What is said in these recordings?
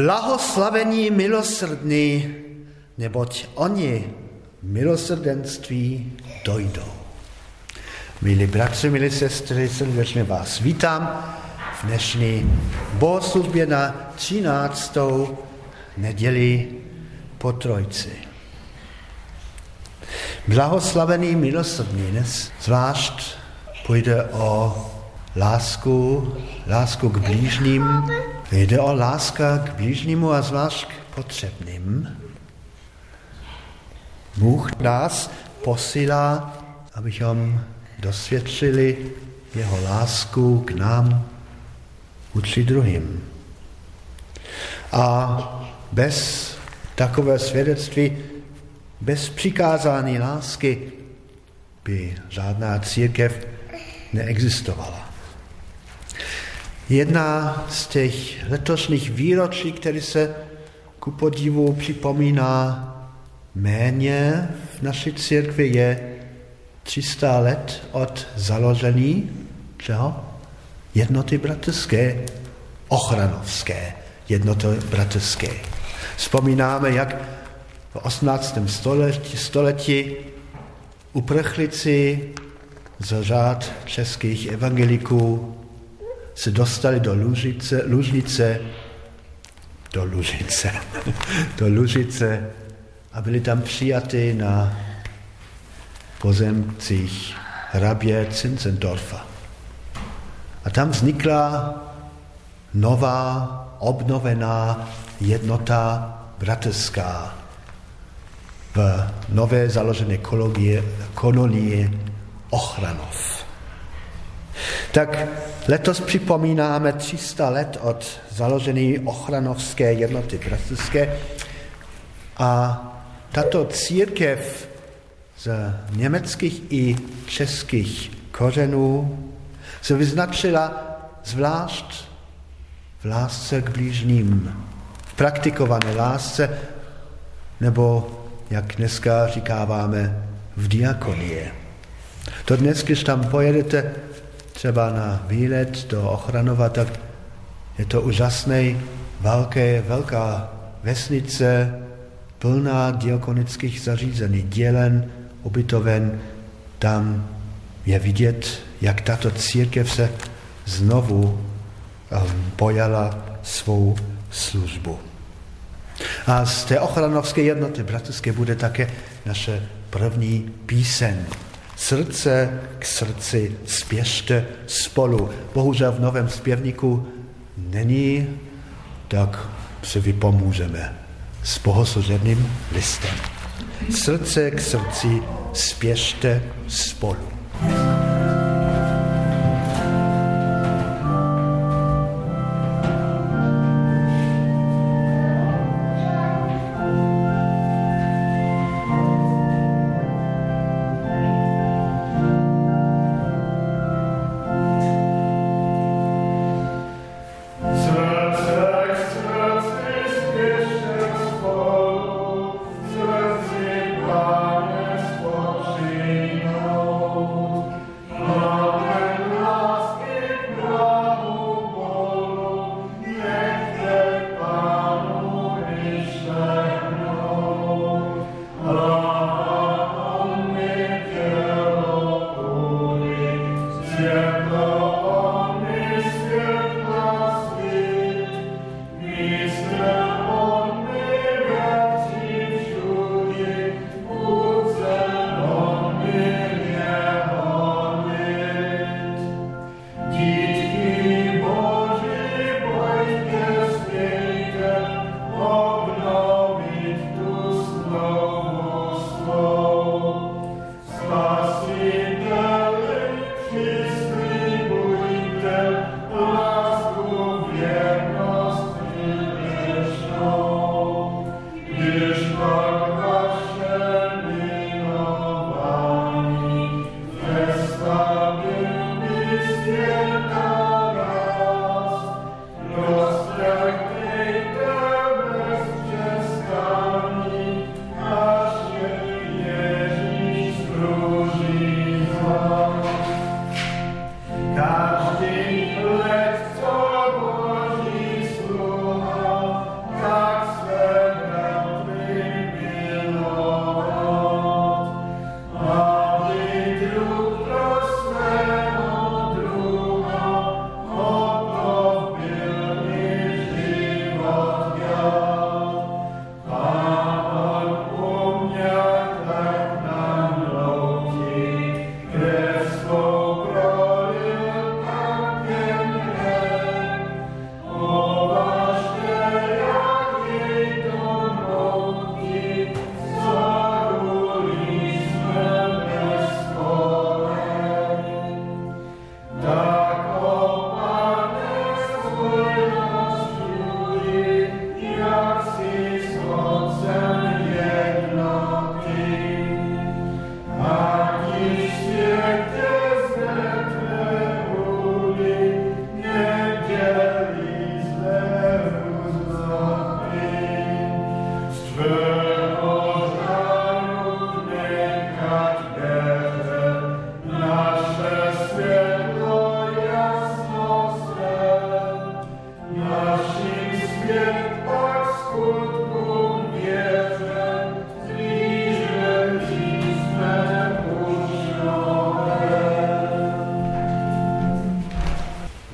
Blahoslavení milosrdní, neboť oni milosrdenství dojdou. Milí bratři, milí sestry, srdečně vás vítám v dnešní bohoslužbě na 13. neděli po Trojci. Blahoslavený milosrdný dnes zvlášť půjde o lásku, lásku k blížním, jde o láska k blížnímu a zvlášť k potřebným. Bůh nás posílá, abychom dosvědčili jeho lásku k nám, vůči druhým. A bez takové svědectví, bez přikázání lásky by žádná církev neexistovala. Jedna z těch letošních výročí, který se ku podivu připomíná méně v naší církvi, je 300 let od založení čeho? Jednoty bratrské, ochranovské jednoty bratrské. Vzpomínáme, jak v 18. století, století uprchlici z řád českých evangeliků se dostali do Lužice, Lužnice, do Lužice, do Lužice a byli tam přijaty na pozemcích hrabě Zinzendorfa. A tam vznikla nová, obnovená jednota bratrská v nové založené kolonie, kolonie Ochranov. Tak letos připomínáme 300 let od založení ochranovské jednoty bratrské a tato církev z německých i českých kořenů se vyznačila zvlášť v lásce k blížním, v praktikované lásce, nebo, jak dneska říkáváme, v diakonie. To dnes, když tam pojedete třeba na výlet do Ochranova, tak je to úžasný, velké, velká vesnice, plná diakonických zařízení, dělen, ubytoven, tam je vidět, jak tato církev se znovu um, pojala svou službu. A z té ochranovské jednoty bratrské bude také naše první píseň. Srdce k srdci spěšte spolu. Bohužel v novém zpěvníku není, tak si vypomůžeme s bohoslužebným listem. Srdce k srdci spěšte spolu.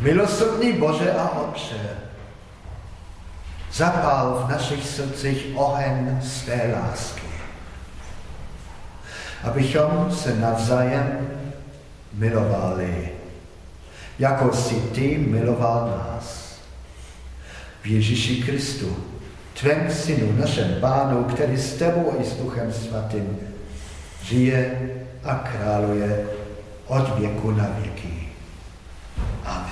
Milosrdný Bože a Otče, zapál v našich srdcích oheň své lásky, abychom se navzájem milovali, jako si ty miloval nás. V Ježíši Kristu, tvém synu, našem pánu, který s tebou i s Duchem Svatým žije a králuje od věku na věky. Amen.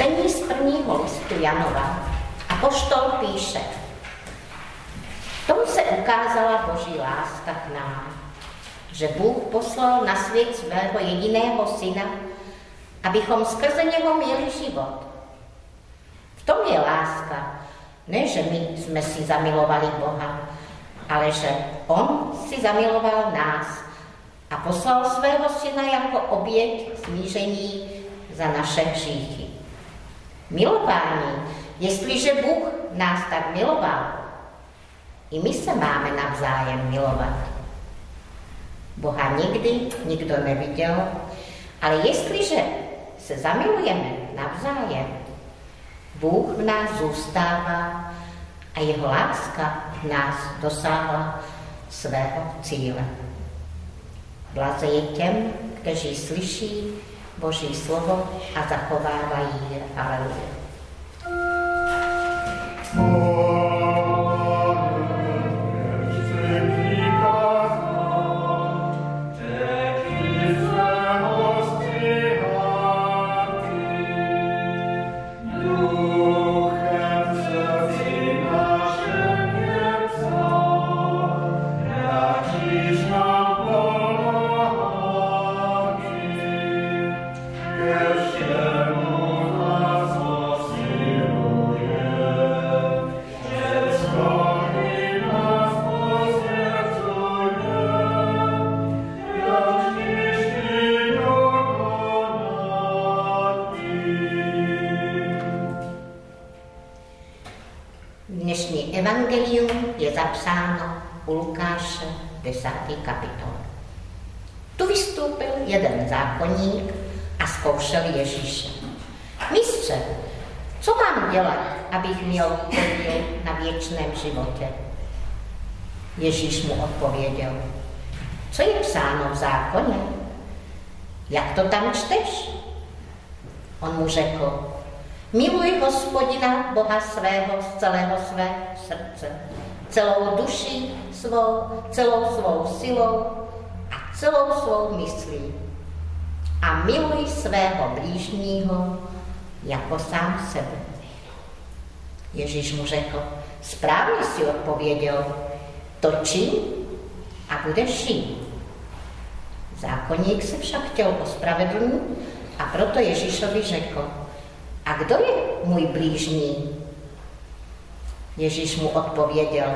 Čtení z prvního listu Janova. Apoštol píše, v tom se ukázala Boží láska k nám, že Bůh poslal na svět svého jediného syna, abychom skrze něho měli život. V tom je láska, ne, že my jsme si zamilovali Boha, ale že On si zamiloval nás a poslal svého syna jako oběť smíření za naše hříchy. Milování, jestliže Bůh nás tak miloval, i my se máme navzájem milovat. Boha nikdy nikdo neviděl, ale jestliže se zamilujeme navzájem, Bůh v nás zůstává a jeho láska v nás dosáhla svého cíle. Blaze je těm, kteří slyší Boží slovo a zachovávají je. Aleluja. kapitol. Svého z celého svého srdce, celou duší svou, celou svou silou a celou svou myslí. A miluj svého blížního jako sám sebe. Ježíš mu řekl, správně si odpověděl, to čin a budeš žít. Zákonník se však chtěl ospravedlnit a proto Ježíšovi řekl, a kdo je můj blížní? Ježíš mu odpověděl,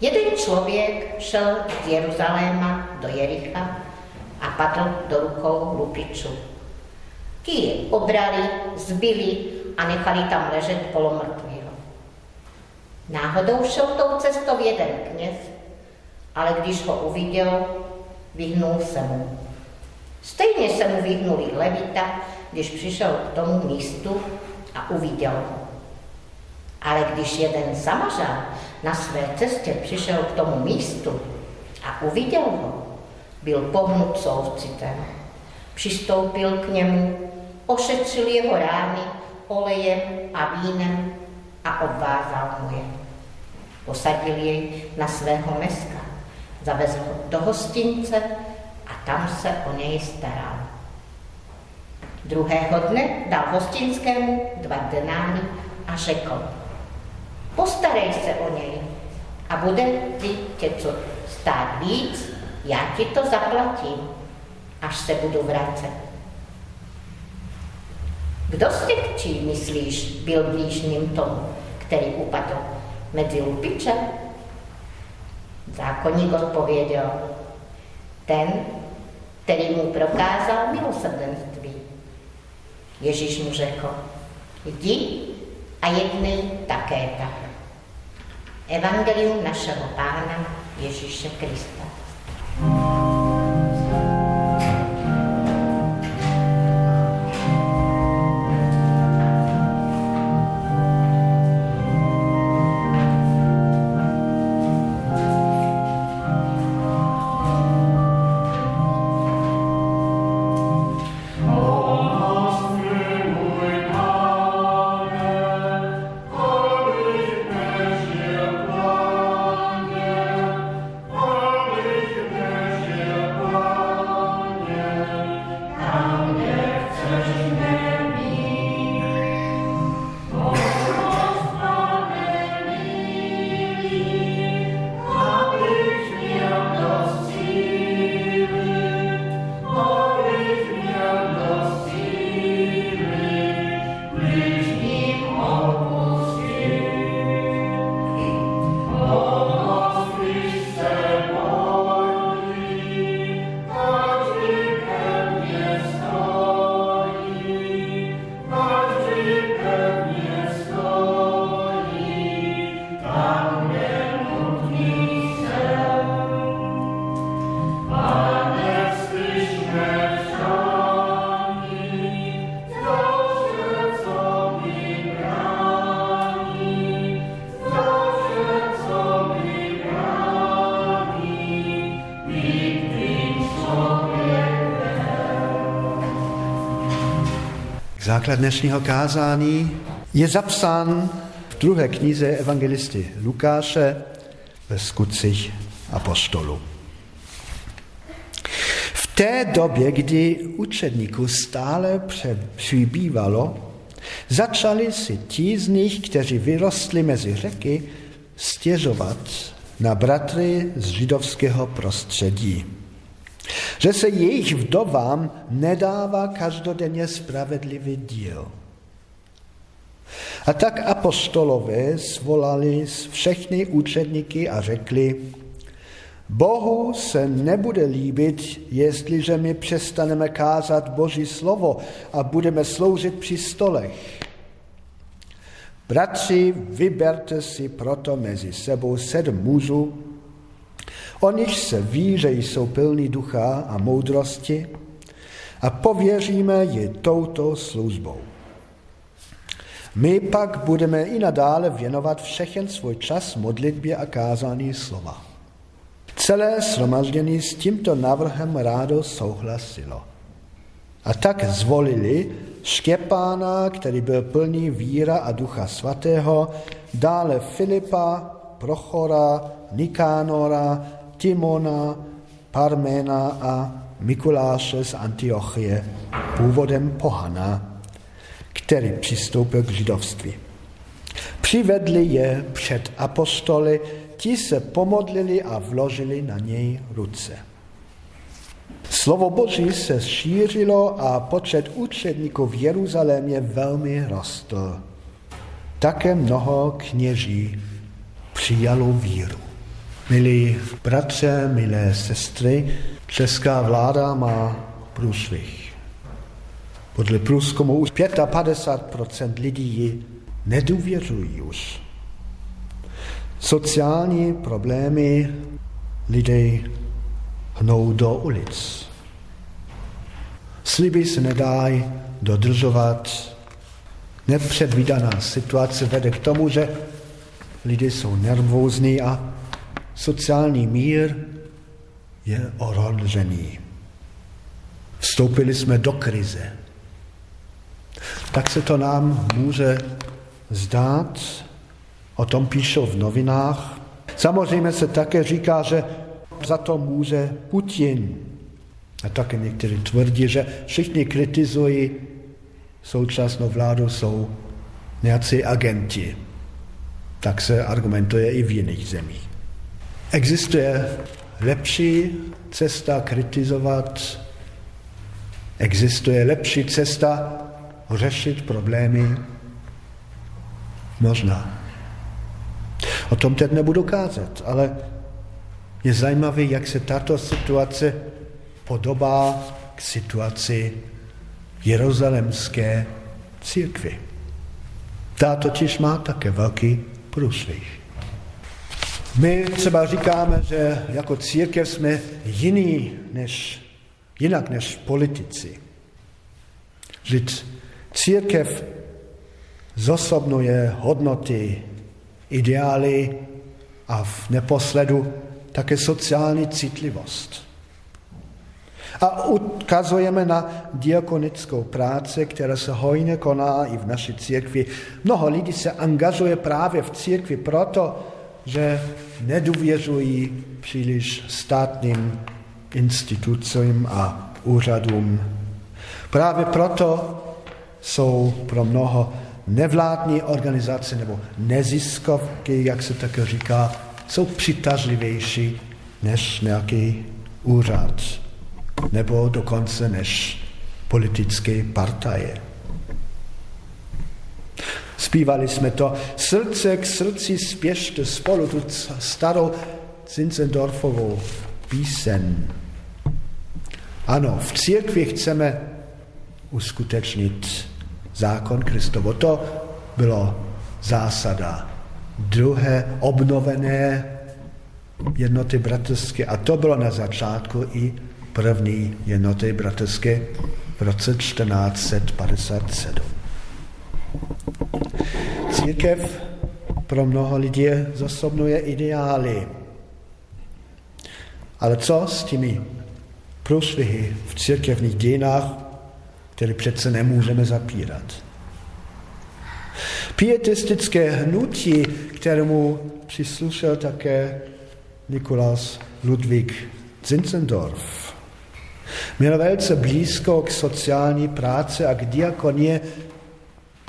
jeden člověk šel z Jeruzaléma do Jericha a padl do rukou lupičů. Ti je obrali, zbyli a nechali tam ležet polomrtvého. Náhodou šel tou cestou jeden kněz, ale když ho uviděl, vyhnul se mu. Stejně se mu vyhnul i levita, když přišel k tomu místu a uviděl ho. Ale když jeden samařán na své cestě přišel k tomu místu a uviděl ho, byl pohnut soucitem. Přistoupil k němu, ošetřil jeho rány olejem a vínem a obvázal mu je. Posadil jej na svého meska, zavezl ho do hostince a tam se o něj staral. Druhého dne dal hostinskému dva denáry a řekl, Postarej se o něj a bude ti tě co stát víc, já ti to zaplatím, až se budu vracet. Kdo z těch tří, myslíš, byl blížním tomu, který upadl mezi lupiče? Zákonník odpověděl, ten, který mu prokázal milosrdenství. Ježíš mu řekl, jdi a jednej také tak. Evangelium našeho Pána Ježíše Krista. Základ dnešního kázání je zapsán v druhé knize evangelisty Lukáše ve skutcích apostolů. V té době, kdy učedníků stále přibývalo, začali si ti z nich, kteří vyrostli mezi řeky, stěžovat na bratry z židovského prostředí že se jejich vdovám nedává každodenně spravedlivý díl. A tak apostolové zvolali všechny učedníky a řekli, Bohu se nebude líbit, jestliže my přestaneme kázat Boží slovo a budeme sloužit při stolech. Bratři, vyberte si proto mezi sebou sedm mužů, O nich se ví, že jsou plní ducha a moudrosti a pověříme je touto službou. My pak budeme i nadále věnovat všechen svůj čas modlitbě a kázání slova. Celé shromaždění s tímto návrhem rádo souhlasilo. A tak zvolili Štěpána, který byl plný víra a ducha svatého, dále Filipa, Prochora, Nikánora, Timona, Parmena a Mikuláše z Antiochie, původem pohana, který přistoupil k židovství. Přivedli je před apostoly, ti se pomodlili a vložili na něj ruce. Slovo Boží se šířilo a počet učedníků v Jeruzalémě velmi rostl. Také mnoho kněží přijalo víru. Milí bratře, milé sestry, česká vláda má průšvih. Podle průzkumu už 55% lidí ji nedůvěřují už. Sociální problémy lidé hnou do ulic. Sliby se nedají dodržovat. Nepředvídaná situace vede k tomu, že lidé jsou nervózní a sociální mír je ohrožený. Vstoupili jsme do krize. Tak se to nám může zdát, o tom píšou v novinách. Samozřejmě se také říká, že za to může Putin. A také někteří tvrdí, že všichni kritizují současnou vládu, jsou nějací agenti. Tak se argumentuje i v jiných zemích. Existuje lepší cesta kritizovat, existuje lepší cesta řešit problémy? Možná. O tom teď nebudu kázat, ale je zajímavé, jak se tato situace podobá k situaci jeruzalemské církvy. Ta totiž má také velký průšvih. My třeba říkáme, že jako církev jsme jiný než, jinak než politici. Že církev zosobnuje hodnoty, ideály a v neposledu také sociální citlivost. A ukazujeme na diakonickou práci, která se hojně koná i v naší církvi. Mnoho lidí se angažuje právě v církvi proto, že nedůvěřují příliš státním institucím a úřadům. Právě proto jsou pro mnoho nevládní organizace nebo neziskovky, jak se také říká, jsou přitažlivější než nějaký úřad nebo dokonce než politické partaje. Zpívali jsme to srdce k srdci spěšte spolu, tu starou Zinzendorfovou písen. Ano, v církvi chceme uskutečnit zákon Kristovo. To bylo zásada druhé obnovené jednoty bratrské a to bylo na začátku i první jednoty bratrské v roce 1457. Církev pro mnoho lidí zasobnuje ideály. Ale co s těmi průšvihy v církevních dějinách, který přece nemůžeme zapírat. Pietistické hnutí, kterému přislušel také Nikolaus Ludwig Zinzendorf, měl velice blízko k sociální práci a k diakonie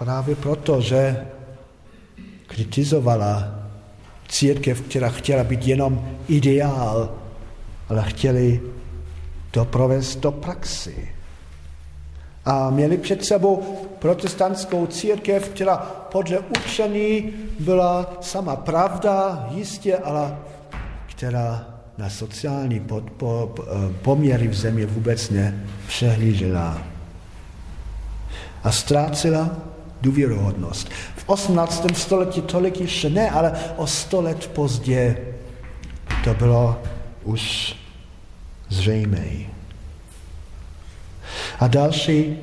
právě proto, že kritizovala církev, která chtěla být jenom ideál, ale chtěli to provést do praxi. A měli před sebou protestantskou církev, která podle učení byla sama pravda, jistě, ale která na sociální podpo, poměry v zemi vůbec nepřehlížela. A ztrácela důvěrohodnost. V 18. století tolik ještě ne, ale o sto let později to bylo už zřejmé. A další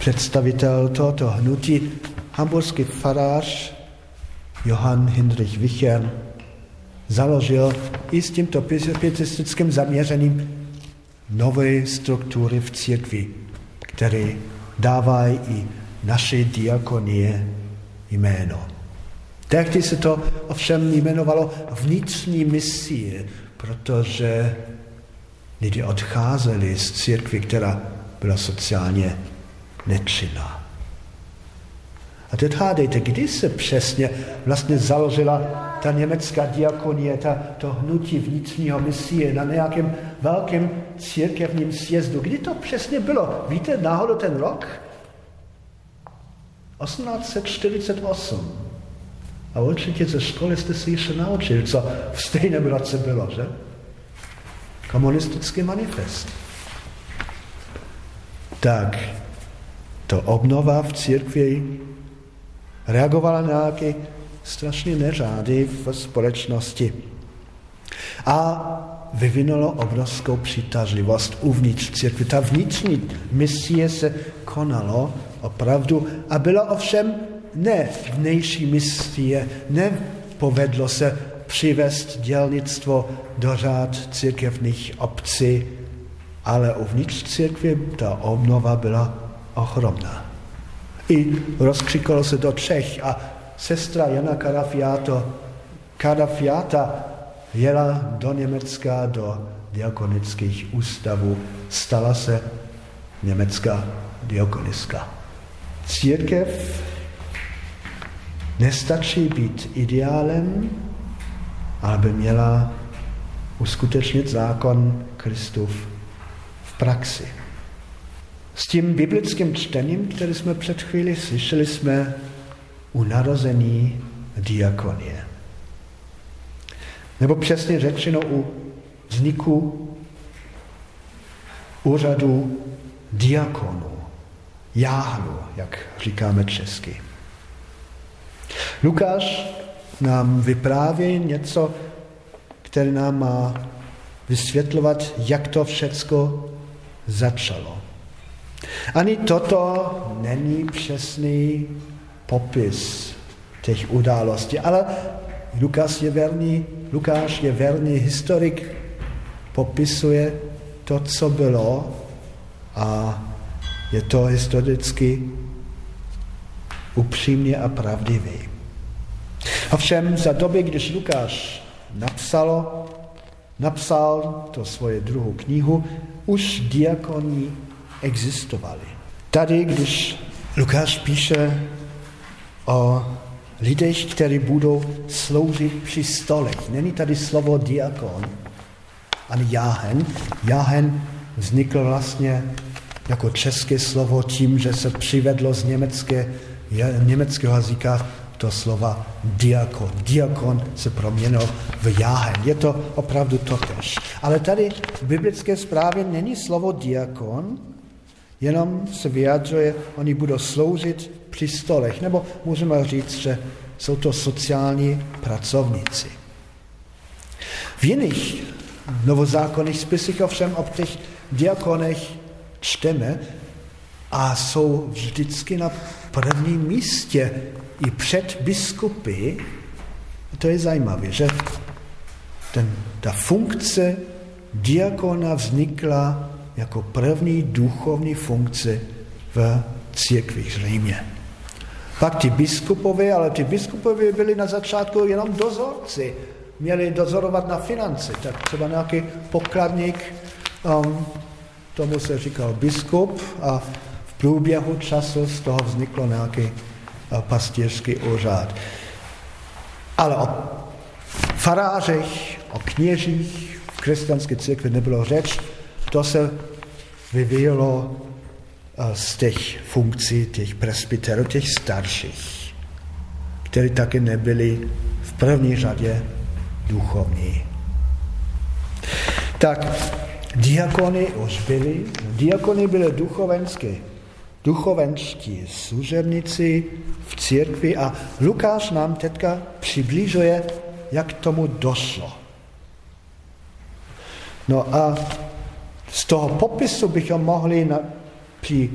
představitel tohoto hnutí, hamburský farář Johann Hindrich Wichern, založil i s tímto pietistickým zaměřením nové struktury v církvi, které dávají i naše diakonie jméno. Tehdy se to ovšem jmenovalo vnitřní misie, protože lidi odcházeli z církvy, která byla sociálně nečinná. A teď hádejte, kdy se přesně vlastně založila ta německá diakonie, ta, to hnutí vnitřního misie na nějakém velkém církevním sjezdu. Kdy to přesně bylo? Víte náhodou ten rok? 1848. A určitě ze školy jste si ještě naučili, co v stejném roce bylo, že? Komunistický manifest. Tak, to obnova v církvi reagovala na nějaké strašně neřády v společnosti. A vyvinulo obrovskou přitažlivost uvnitř církve. Ta vnitřní misie se konalo opravdu a byla ovšem ne vnější misie, nepovedlo se přivést dělnictvo do řád církevních obcí, ale uvnitř církve ta obnova byla ohromná. I rozkřikalo se do Čech a sestra Jana Karafiato, Karafiata jela do Německa, do diakonických ústavů, stala se německá diakonická. Církev nestačí být ideálem, ale by měla uskutečnit zákon Kristův v praxi. S tím biblickým čtením, který jsme před chvíli slyšeli, jsme u narození diakonie. Nebo přesně řečeno u vzniku úřadu diakonu, jáhlu, jak říkáme česky. Lukáš nám vypráví něco, které nám má vysvětlovat, jak to všecko začalo. Ani toto není přesný popis těch událostí, ale Lukáš je verný, Lukáš je verný historik, popisuje to, co bylo a je to historicky upřímně a pravdivý. Ovšem za doby, když Lukáš napsalo, napsal to svoje druhou knihu, už diakoní existovali. Tady, když Lukáš píše o lidech, kteří budou sloužit při stolech. Není tady slovo diakon, ani jáhen. Jáhen vznikl vlastně jako české slovo tím, že se přivedlo z německé, německého jazyka to slova diakon. Diakon se proměnil v jáhen. Je to opravdu totež. Ale tady v biblické zprávě není slovo diakon, jenom se vyjadřuje, oni budou sloužit při stolech. Nebo můžeme říct, že jsou to sociální pracovníci. V jiných novozákonných spisech ovšem o těch diakonech čteme a jsou vždycky na prvním místě i před biskupy. To je zajímavé, že ten, ta funkce diakona vznikla jako první duchovní funkci v církvi v Římě. Pak ty biskupové, ale ty biskupové byli na začátku jenom dozorci. Měli dozorovat na finance, tak třeba nějaký pokladník, um, tomu se říkal biskup a v průběhu času z toho vzniklo nějaký uh, pastýřský úřad. Ale o farářech, o kněžích v křesťanské církvi nebylo řeč, to se vyvíjelo z těch funkcí těch presbyterů, těch starších, kteří také nebyli v první řadě duchovní. Tak diakony už byli, diakony byly duchovenské, duchovenští služebníci v církvi a Lukáš nám teďka přibližuje, jak tomu došlo. No a z toho popisu bychom mohli na, při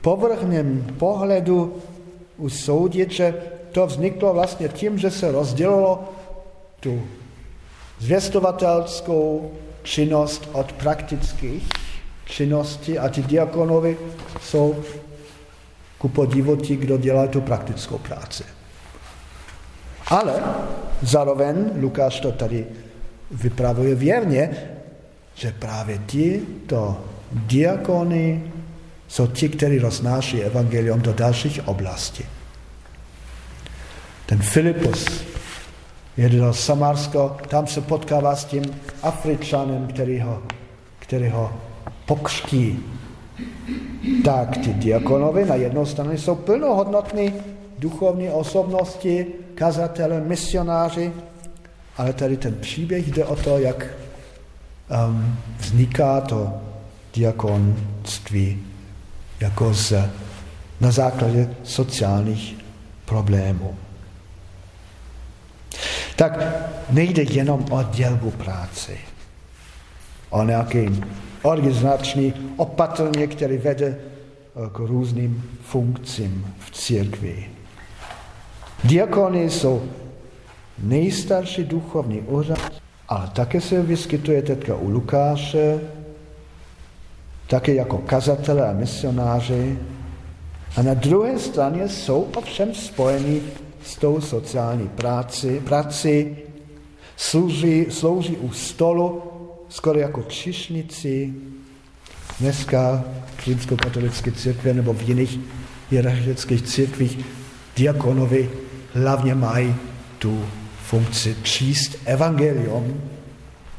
povrchním pohledu usoudit, že to vzniklo vlastně tím, že se rozdělilo tu zvěstovatelskou činnost od praktických činností a ti diakonovi jsou ku podivu ti, kdo dělá tu praktickou práci. Ale zároveň Lukáš to tady vypravuje věrně, že právě ti to diakony jsou ti, kteří roznáší evangelium do dalších oblastí. Ten Filipus jede do Samarsko, tam se potkává s tím Afričanem, který ho, který ho pokřtí. Tak ty diakonovi na jednou straně jsou plnohodnotní duchovní osobnosti, kazatele, misionáři, ale tady ten příběh jde o to, jak vzniká to diakonství jako z, na základě sociálních problémů. Tak nejde jenom o dělbu práce, o nějaký organizační opatrně, který vede eh, k různým funkcím v církvi. Diakony jsou nejstarší duchovní úřad, ale také se vyskytuje teďka u Lukáše, také jako kazatele a misionáři. A na druhé straně jsou ovšem spojeni s tou sociální práci, práci slouží, slouží u stolu skoro jako čišnici. Dneska v římskokatolické církvi nebo v jiných hierarchických církvích diakonovi hlavně mají tu funkci číst evangelium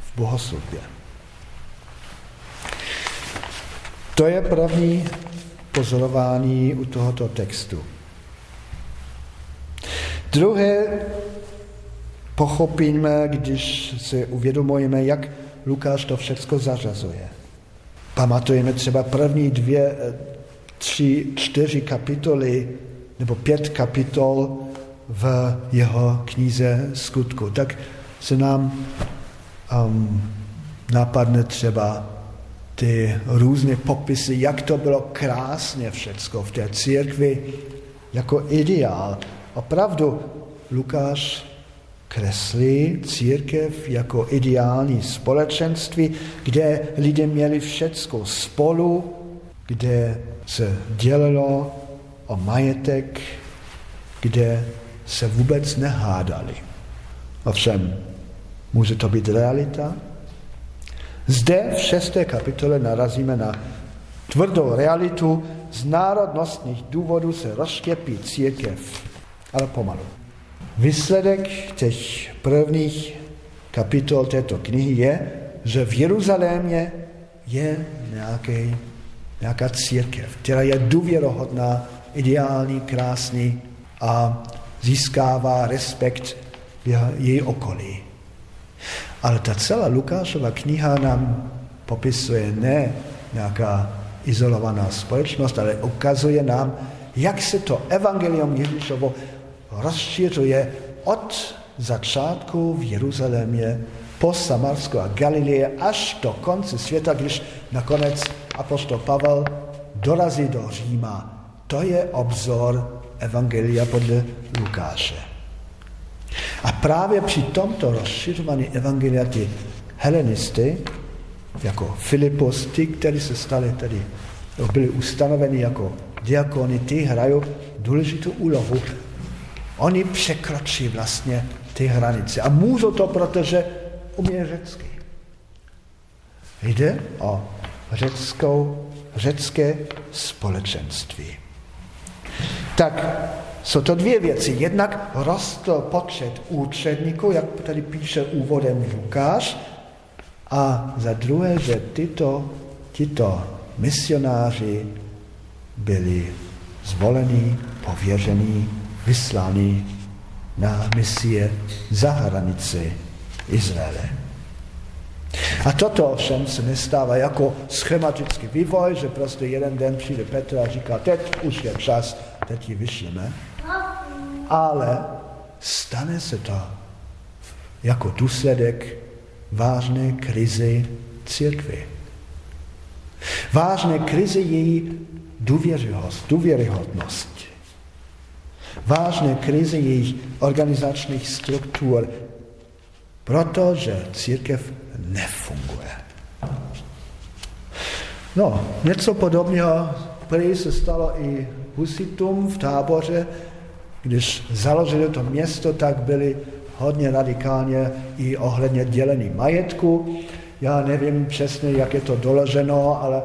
v bohoslužbě. To je první pozorování u tohoto textu. Druhé pochopíme, když si uvědomujeme, jak Lukáš to všechno zařazuje. Pamatujeme třeba první dvě, tři, čtyři kapitoly nebo pět kapitol v jeho knize skutku. Tak se nám um, napadne třeba ty různé popisy, jak to bylo krásně všecko v té církvi, jako ideál. Opravdu Lukáš kreslí církev jako ideální společenství, kde lidé měli všecko spolu, kde se dělalo o majetek, kde se vůbec nehádali. Ovšem, může to být realita? Zde v šesté kapitole narazíme na tvrdou realitu, z národnostních důvodů se rozštěpí církev, ale pomalu. Výsledek těch prvních kapitol této knihy je, že v Jeruzalémě je nějaký, nějaká církev, která je důvěrohodná, ideální, krásný a získává respekt její okolí. Ale ta celá Lukášova kniha nám popisuje ne nějaká izolovaná společnost, ale ukazuje nám, jak se to evangelium Ježíšovo rozšiřuje od začátku v Jeruzalémě po Samarsku a Galileje až do konce světa, když nakonec apostol Pavel dorazí do Říma. To je obzor Evangelia podle Lukáše. A právě při tomto rozšiřování evangelia ty helenisty jako Filipos, ty, kteří se stali tady, byli ustanoveni jako diakony, ty hrají důležitou úlohu. Oni překročí vlastně ty hranice. A můžou to, protože umí řecky. Jde o řeckou, řecké společenství. Tak jsou to dvě věci. Jednak rostl počet účetníků, jak tady píše úvodem Lukáš, a za druhé, že tyto, tyto misionáři byli zvolení, pověření, vyslaní na misie za hranici Izraele. A toto ovšem se nestává jako schematický vývoj, že prostě jeden den přijde Petr a říká, teď už je čas, teď ji vyšleme. Ale stane se to jako důsledek vážné krizi církvy. Vážné krizi její důvěryhodnost. Vážné krizi jejich organizačních struktur, protože církev nefunguje. No, něco podobného prý se stalo i husitům v táboře, když založili to město, tak byli hodně radikálně i ohledně dělení majetku. Já nevím přesně, jak je to doloženo, ale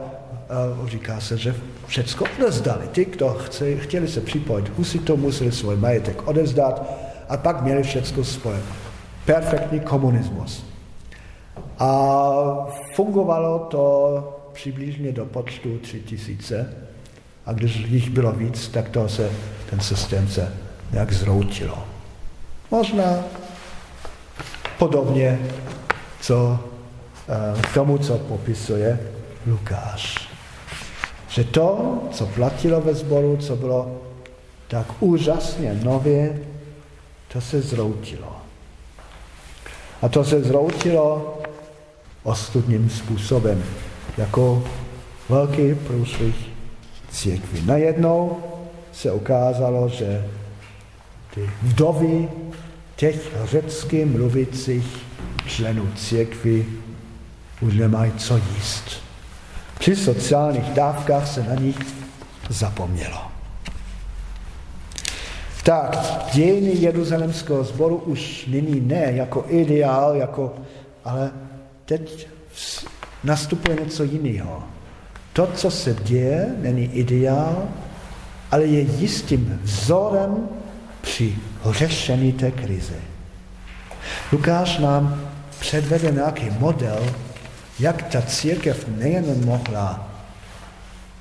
uh, říká se, že všechno odezdali. Ti, kdo chci, chtěli se připojit to museli svůj majetek odezdat a pak měli všechno svoje. Perfektní komunismus. A fungovalo to přibližně do počtu tři tisíce. A když jich bylo víc, tak to se, ten systém se nějak zroutilo. Možná podobně co, eh, k tomu, co popisuje Lukáš. Že to, co platilo ve sboru, co bylo tak úžasně nově, to se zroutilo. A to se zroutilo ostudným způsobem, jako velký průšvih církvy. Najednou se ukázalo, že ty vdovy těch řecky mluvících členů církvy už nemají co jíst. Při sociálních dávkách se na nich zapomnělo. Tak, dějiny Jeruzalemského sboru už nyní ne jako ideál, jako, ale teď nastupuje něco jiného. To, co se děje, není ideál, ale je jistým vzorem při řešení té krize. Lukáš nám předvede nějaký model, jak ta církev nejen mohla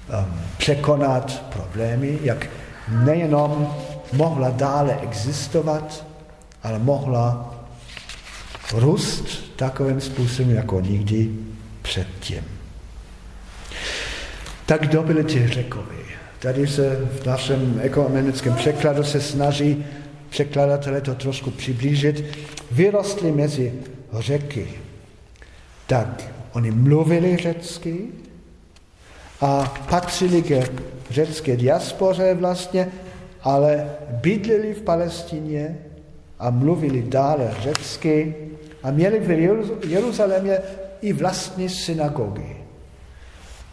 um, překonat problémy, jak nejenom mohla dále existovat, ale mohla růst takovým způsobem jako nikdy předtím. Tak kdo byli ti řekovi? Tady se v našem ekumenickém překladu se snaží překladatelé to trošku přiblížit. Vyrostli mezi řeky. Tak oni mluvili řecky a patřili ke řecké diaspoře vlastně, ale bydlili v Palestině a mluvili dále řecky a měli v Jeruzalémě i vlastní synagogy,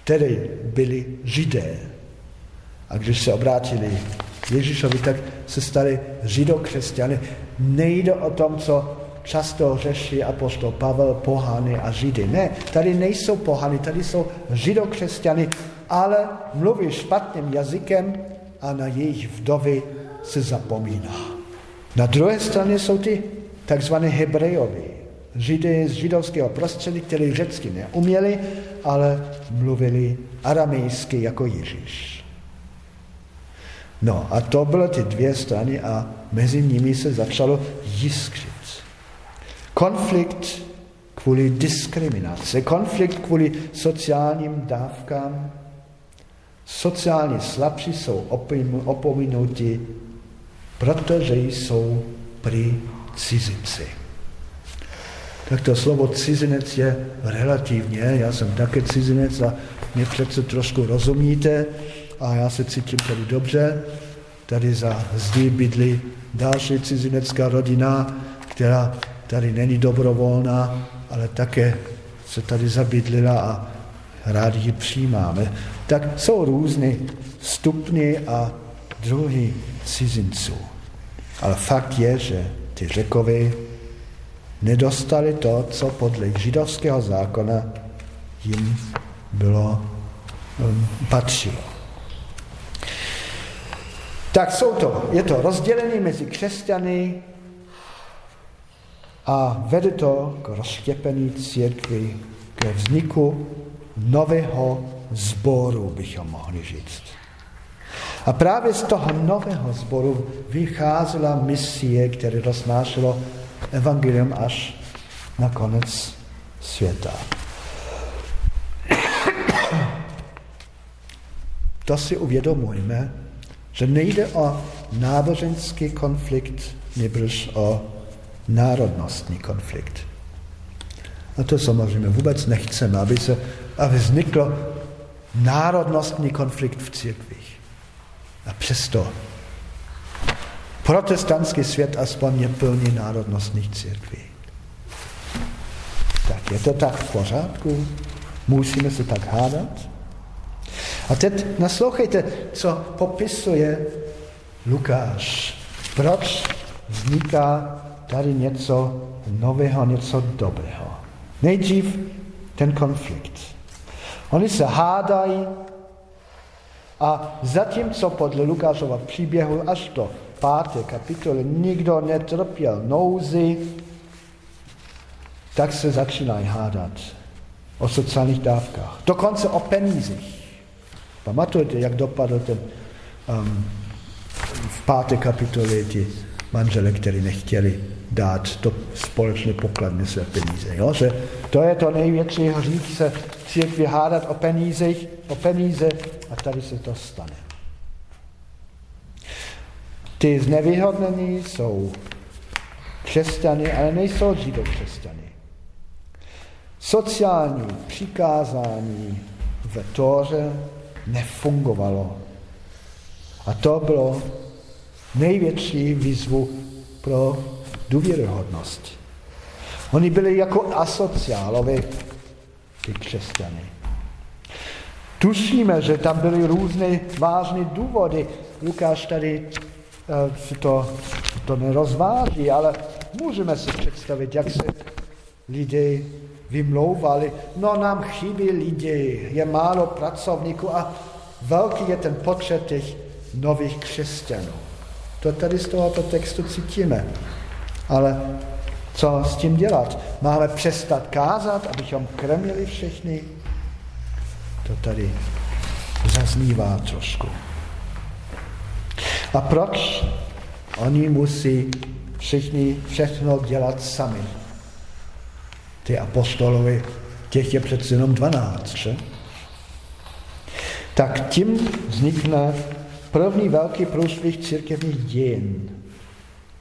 tedy byli židé. A když se obrátili Ježíšovi, tak se stali židokřesťany. Nejde o tom, co často řeší apostol Pavel, pohany a židy. Ne, tady nejsou pohany, tady jsou židokřesťany, ale mluví špatným jazykem a na jejich vdovy se zapomíná. Na druhé straně jsou ty takzvané Hebrejovi, Židé z židovského prostředí, kteří řecky neuměli, ale mluvili aramejsky jako Ježíš. No a to byly ty dvě strany a mezi nimi se začalo jiskřit. Konflikt kvůli diskriminaci, konflikt kvůli sociálním dávkám. Sociálně slabší jsou opominuti, protože jsou při cizinci. Tak to slovo cizinec je relativně, já jsem také cizinec a mě přece trošku rozumíte a já se cítím tady dobře. Tady za zdi bydlí další cizinecká rodina, která tady není dobrovolná, ale také se tady zabydlila a rádi ji přijímáme. Tak jsou různé stupny a druhy cizinců. Ale fakt je, že ty řekové nedostali to, co podle židovského zákona jim bylo um, patřilo. Tak jsou to, je to rozdělené mezi křesťany a vede to k rozštěpení církvy, ke vzniku nového zboru, bychom mohli říct. A právě z toho nového zboru vycházela misie, které roznášelo evangelium až na konec světa. To si uvědomujeme, že nejde o náboženský konflikt, nebrž o národnostní konflikt. A to samozřejmě vůbec nechceme, aby, se, aby vznikl národnostní konflikt v církvích. A přesto protestantský svět aspoň je plný národnostních církví. Tak je to tak v pořádku? Musíme se tak hádat? A teď naslouchejte, co popisuje Lukáš. Proč vzniká tady něco nového, něco dobrého. Nejdřív ten konflikt. Oni se hádají a zatímco podle Lukášova příběhu až do páté kapitoly nikdo netrpěl nouzy, tak se začínají hádat o sociálních dávkách, dokonce o penízích. Pamatujete, jak dopadl ten um, v páté kapitole ty manžele, kteří nechtěli dát do společné pokladny své peníze. Jo? Že to je to největší hřích se církvi hádat o peníze, o peníze a tady se to stane. Ty znevýhodnění jsou křesťany, ale nejsou židokřesťany. Sociální přikázání v Tóře nefungovalo. A to bylo největší výzvu pro důvěryhodnost. Oni byli jako asociálové, ty křesťany. Tušíme, že tam byly různé vážné důvody. Lukáš tady uh, to, to nerozváží, ale můžeme si představit, jak se lidé vymlouvali. No nám chybí lidi, je málo pracovníků a velký je ten počet těch nových křesťanů. To tady z tohoto textu cítíme. Ale co s tím dělat? Máme přestat kázat, abychom krmili všechny? To tady zaznívá trošku. A proč oni musí všichni všechno dělat sami? Ty apostolovi, těch je přece jenom dvanáct, že? Tak tím vznikne první velký průšvih církevních dějin.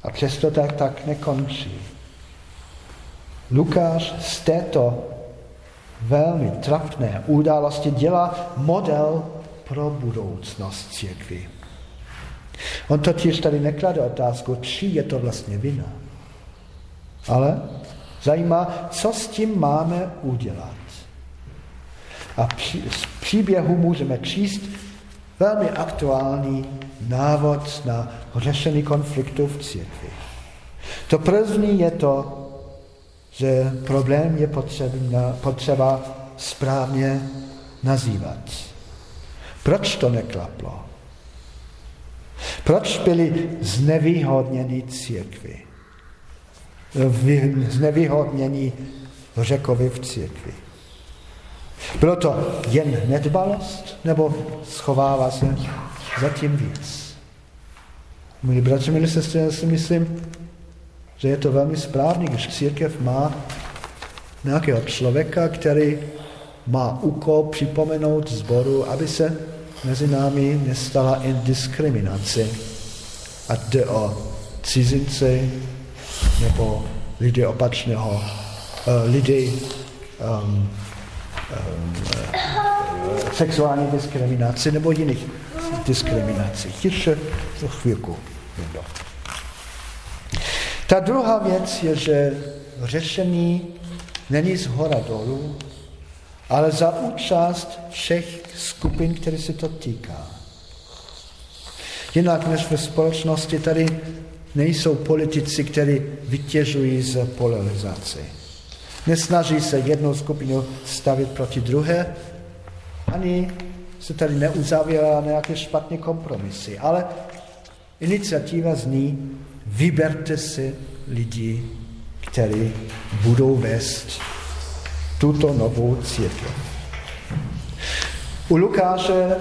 A přesto tak, tak nekončí. Lukáš z této velmi trapné události dělá model pro budoucnost církvy. On totiž tady neklade otázku, či je to vlastně vina. Ale zajímá, co s tím máme udělat. A z příběhu můžeme číst velmi aktuální návod na řešení konfliktů v církvi. To první je to, že problém je potřeba, potřeba správně nazývat. Proč to neklaplo? Proč byli znevýhodněni církvi? Znevýhodněni řekovi v církvi. Bylo to jen nedbalost, nebo schovává se zatím víc? Milí bratři, milí sestry, já si myslím, že je to velmi správný, když církev má nějakého člověka, který má úkol připomenout zboru, aby se mezi námi nestala diskriminace. A jde o cizince nebo lidi opačného, uh, lidi um, um, sexuální diskriminaci nebo jiných diskriminací. Ještě za chvílku. Ta druhá věc je, že řešení není z hora dolů, ale za účast všech skupin, které se to týká. Jinak než ve společnosti tady nejsou politici, kteří vytěžují z polarizace. Nesnaží se jednu skupinu stavit proti druhé, ani se tady neuzavírá nějaké špatné kompromisy, ale iniciativa zní, vyberte si lidi, kteří budou vést tuto novou církev. U Lukáše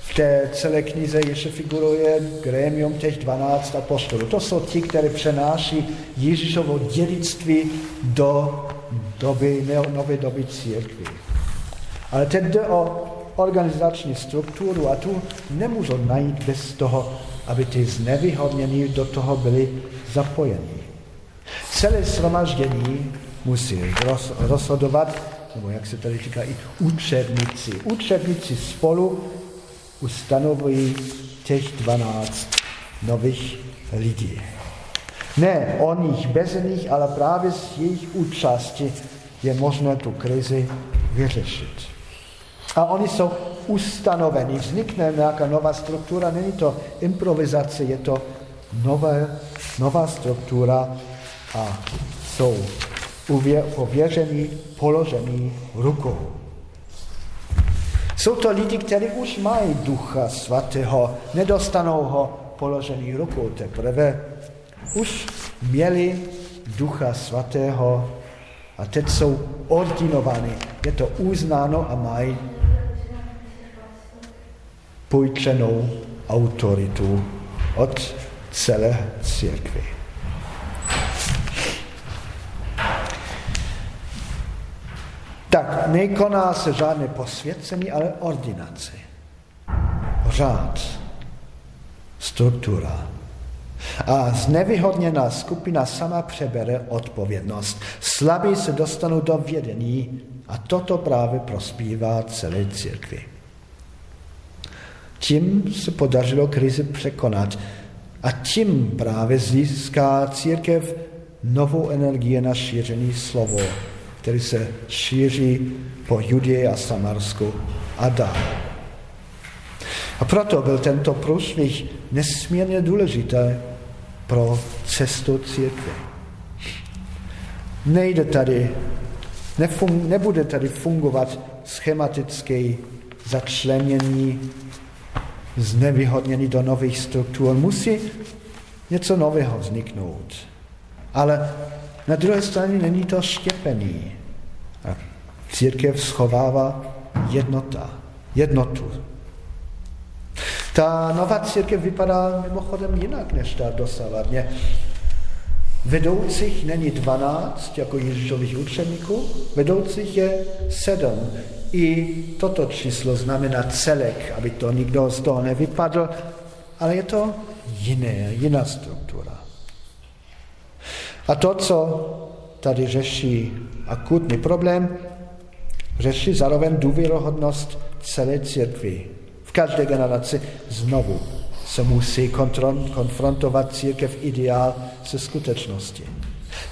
v té celé knize ještě figuruje grémium těch 12 apostolů. To jsou ti, kteří přenáší Ježíšovo dědictví do doby, nové doby církvy. Ale teď jde o organizační strukturu a tu nemůžu najít bez toho, aby ty znevýhodnění do toho byli zapojeni. Celé shromaždění musí roz, rozhodovat, nebo jak se tady říká, i učebníci. Učebníci spolu ustanovují těch 12 nových lidí. Ne o nich, bez nich, ale právě s jejich účastí je možné tu krizi vyřešit. A oni jsou ustanoveni, vznikne nějaká nová struktura, není to improvizace, je to nové, nová struktura a jsou pověření, položení rukou. Jsou to lidi, kteří už mají ducha svatého, nedostanou ho položený rukou teprve. Už měli ducha svatého a teď jsou ordinovány. Je to uznáno a mají půjčenou autoritu od celé církvy. Tak nekoná se žádné posvěcení, ale ordinace. Řád, struktura. A znevyhodněná skupina sama přebere odpovědnost. Slabí se dostanou do vědení a toto právě prospívá celé církvi. Tím se podařilo krizi překonat a tím právě získá církev novou energii na šíření slovo který se šíří po Judě a Samarsku a dál. A proto byl tento průšvih nesmírně důležitý pro cestu církve. Nejde tady, nefung, nebude tady fungovat schematické začlenění, znevýhodnění do nových struktur. Musí něco nového vzniknout. Ale na druhé straně není to štěpení. A církev schovává jednota, jednotu. Ta nová církev vypadá mimochodem jinak než ta dosavadně. Vedoucích není dvanáct, jako Ježíšových učeníků, vedoucích je sedm. I toto číslo znamená celek, aby to nikdo z toho nevypadl, ale je to jiné, jiná struktura. A to, co tady řeší akutní problém, řeší zároveň důvěrohodnost celé církvy. V každé generaci znovu se musí konfrontovat církev ideál se skutečností.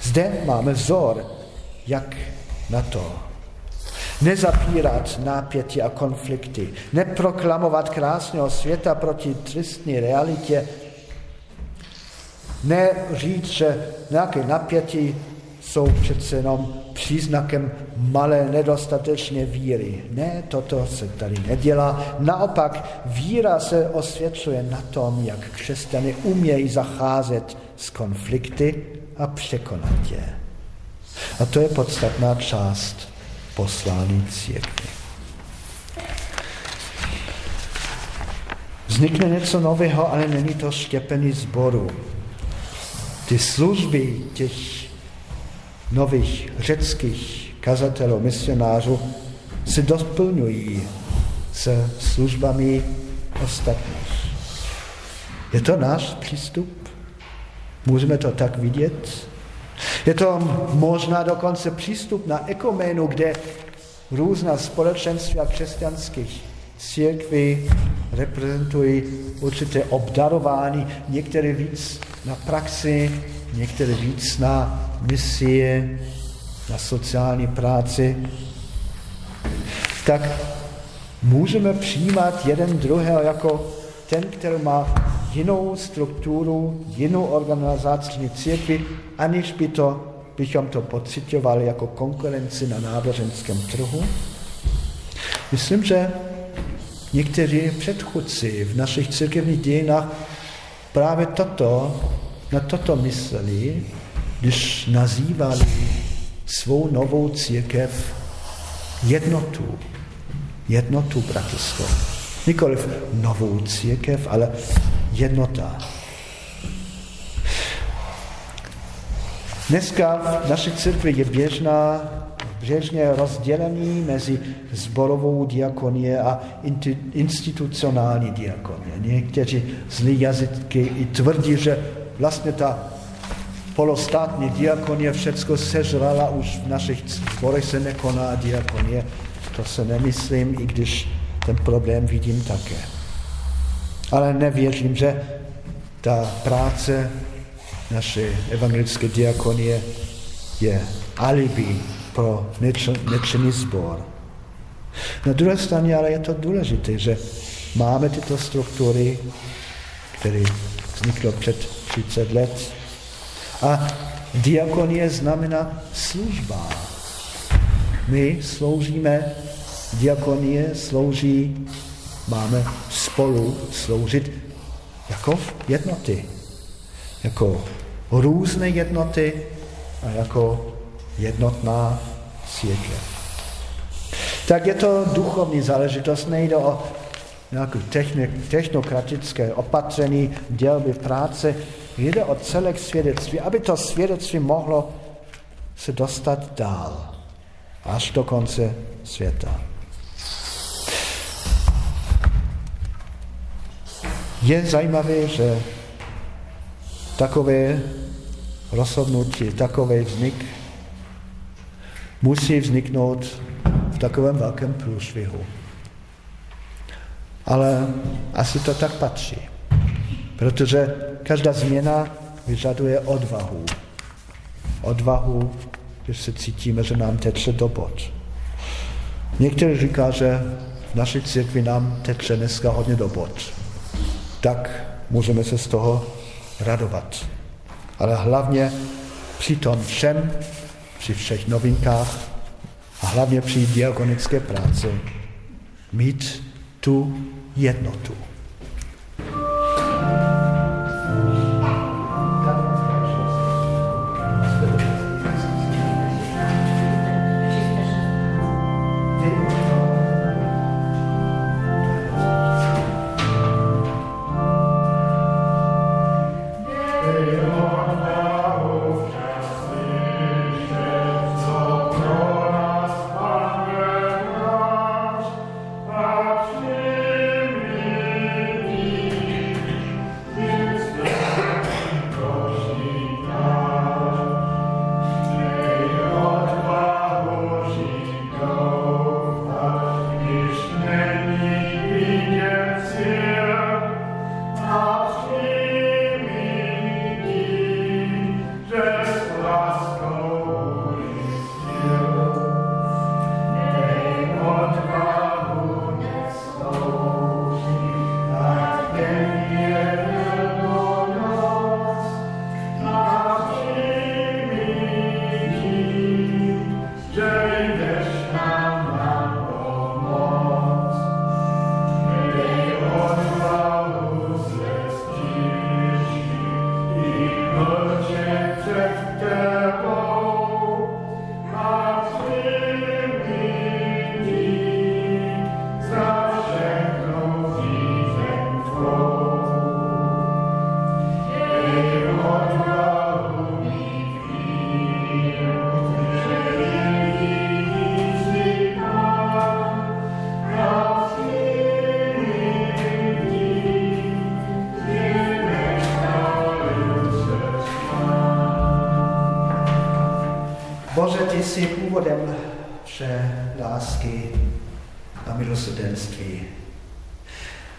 Zde máme vzor, jak na to. Nezapírat nápětí a konflikty, neproklamovat krásného světa proti tristní realitě, ne říct, že nějaké napětí jsou přece jenom příznakem malé nedostatečné víry. Ne, toto se tady nedělá. Naopak, víra se osvědčuje na tom, jak křesťany umějí zacházet s konflikty a překonat je. A to je podstatná část poslání církve. Vznikne něco nového, ale není to štěpený zboru ty služby těch nových řeckých kazatelů, misionářů se doplňují se službami ostatních. Je to náš přístup? Můžeme to tak vidět? Je to možná dokonce přístup na ekoménu, kde různá společenství a křesťanských církví reprezentují určité obdarování, některé víc na praxi, některé víc na misie. na sociální práci, tak můžeme přijímat jeden druhého jako ten, který má jinou strukturu, jinou organizační církvi, aniž by to, bychom to pocitovali jako konkurenci na náboženském trhu. Myslím, že někteří předchůdci v našich církevních dějinách právě toto, na toto mysleli, když nazývali svou novou církev jednotu, jednotu bratrstvo. Nikoliv novou církev, ale jednota. Dneska v naší církvi je běžná, běžně rozdělení mezi zborovou diakonie a institucionální diakonie. Někteří zlí jazyky i tvrdí, že vlastně ta polostátní diakonie všecko sežrala, už v našich zborech se nekoná diakonie. To se nemyslím, i když ten problém vidím také. Ale nevěřím, že ta práce naší evangelické diakonie je alibi pro nečinný sbor. Na druhé straně ale je to důležité, že máme tyto struktury, které vzniklo před 30 let. A diakonie znamená služba. My sloužíme, diakonie slouží, máme spolu sloužit jako jednoty. Jako různé jednoty a jako jednotná církev. Tak je to duchovní záležitost, nejde o nějaké technokratické opatření, dělby práce, jde o celek svědectví, aby to svědectví mohlo se dostat dál, až do konce světa. Je zajímavé, že takové rozhodnutí, takový vznik musí vzniknout v takovém velkém průšvihu. Ale asi to tak patří, protože každá změna vyžaduje odvahu. Odvahu, když se cítíme, že nám teče do bod. Někteří říká, že v naší církvi nám teče dneska hodně do bod. Tak můžeme se z toho radovat. Ale hlavně při tom všem při všech novinkách a hlavně při diakonické práci mít tu jednotu.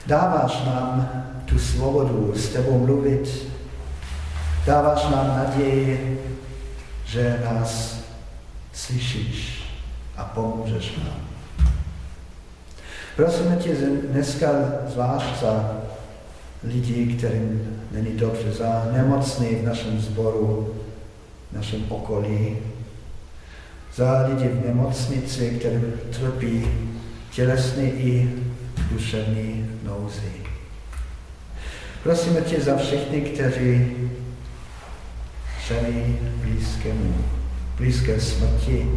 Dáváš nám tu svobodu s tebou mluvit, dáváš nám naději, že nás slyšíš a pomůžeš nám. Prosíme tě dneska zvlášť za lidi, kterým není dobře, za nemocný v našem sboru, v našem okolí, za lidi v nemocnici, kterým trpí tělesný i duševní nouzy. Prosíme tě za všechny, kteří čelí blízkému, blízké smrti.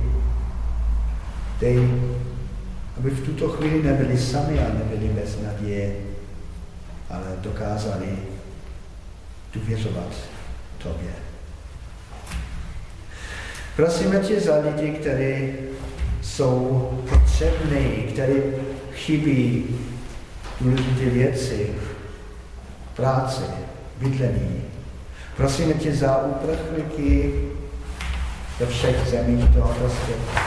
Dej, aby v tuto chvíli nebyli sami a nebyli bez naděje, ale dokázali důvěřovat Tobě. Prosíme tě za lidi, kteří jsou potřební, kteří chybí důležité věci, práce, bydlení. Prosíme tě za uprchlíky ve všech zemích tohoto světa.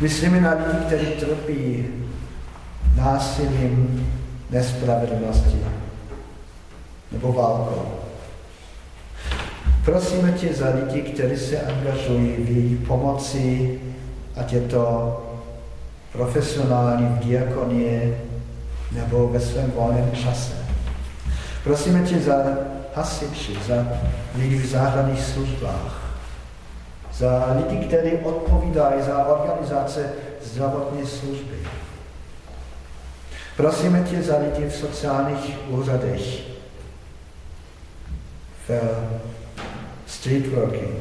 Myslíme na lidi, kteří trpí násilím, nespravedlnosti nebo válkou. Prosíme tě za lidi, kteří se angažují v jejich pomoci, ať je to profesionální v diakonie nebo ve svém volném čase. Prosíme tě za hasiči, za lidi v záhradných službách, za lidi, kteří odpovídají za organizace zdravotní služby. Prosíme tě za lidi v sociálních úřadech, v street working,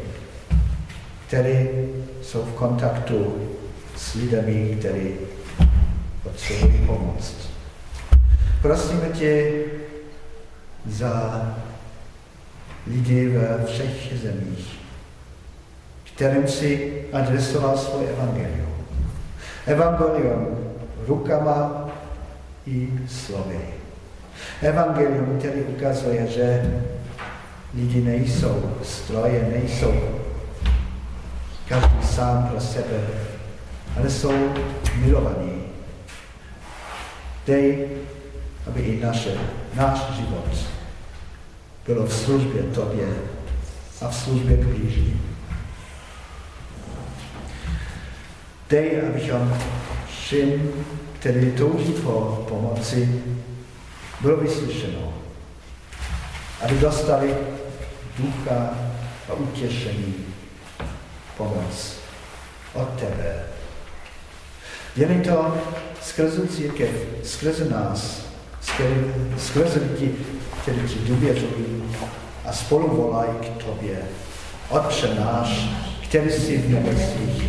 kteří jsou v kontaktu s lidmi, kteří potřebují pomoc. Prosíme tě za lidi ve všech zemích, kterým si adresoval svoje evangelium. Evangelium rukama i slovy. Evangelium, který ukazuje, že lidi nejsou stroje, nejsou každý sám pro sebe, ale jsou milovaní. Dej, aby i naše, náš život bylo v službě Tobě a v službě k blížním. Dej, abychom všem, který touží po pomoci, bylo vyslyšeno. Aby dostali ducha a utěšení, pomoc od Tebe. Dělej to skrze církev, skrze nás, skrze lidi, kteří ti důvěřují a spolu volají k Tobě. Otče náš, který jsi v nebesích,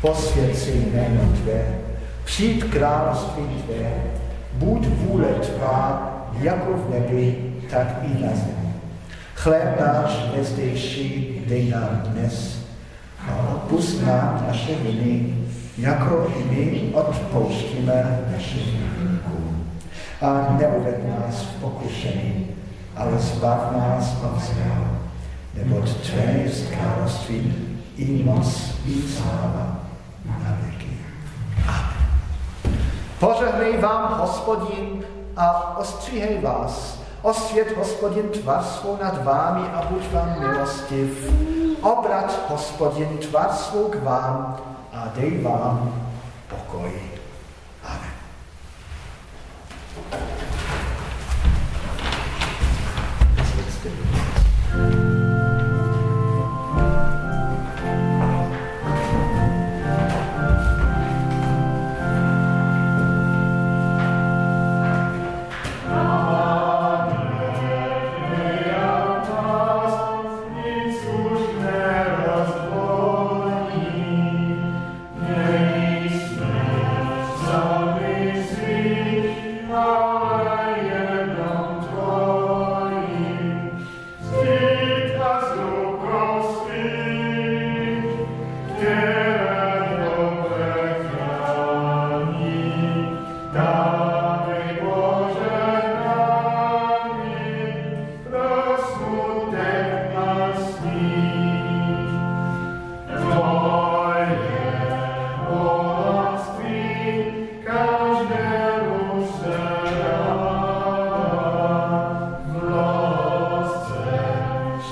posvěd si jméno Tvé, přijít království Tvé, buď vůle Tvá, jako v nebi, tak i na zemi. Chléb náš nezdejší dej nám dnes a odpust nám naše viny, jako i my odpouštíme našim viníkům. A neuved nás v pokušení, ale zbav nás od zlého, neboť Tvé je království i moc i sláva na věky. Amen. Požehnej vám, hospodin, a ostříhej vás. Osvět hospodin tvar svou nad vámi a buď vám milostiv. Obrat hospodin tvar svou k vám a dej vám pokoj. Amen.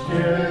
Spirit.